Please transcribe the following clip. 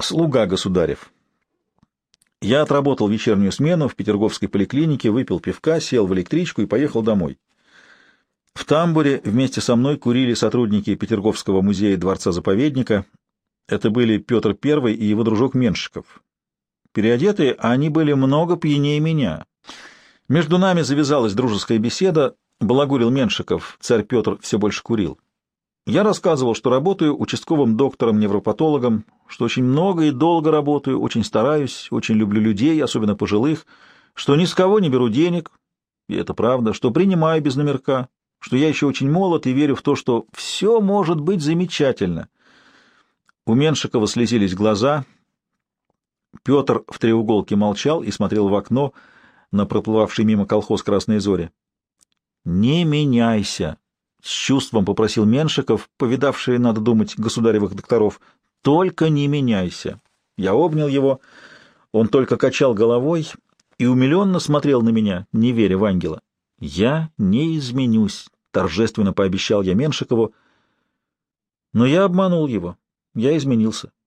Слуга государев. Я отработал вечернюю смену в Петерговской поликлинике, выпил пивка, сел в электричку и поехал домой. В тамбуре вместе со мной курили сотрудники Петерговского музея дворца-заповедника. Это были Петр I и его дружок Меншиков. Переодетые они были много пьянее меня. Между нами завязалась дружеская беседа, балагурил Меншиков, царь Петр все больше курил. Я рассказывал, что работаю участковым доктором-невропатологом, что очень много и долго работаю, очень стараюсь, очень люблю людей, особенно пожилых, что ни с кого не беру денег, и это правда, что принимаю без номерка, что я еще очень молод и верю в то, что все может быть замечательно. У Меншикова слезились глаза. Петр в треуголке молчал и смотрел в окно на проплывавший мимо колхоз «Красные зори». «Не меняйся!» — с чувством попросил Меншиков, повидавший, надо думать, государевых докторов. «Только не меняйся!» Я обнял его. Он только качал головой и умиленно смотрел на меня, не веря в ангела. «Я не изменюсь», — торжественно пообещал я Меншикову. Но я обманул его. Я изменился.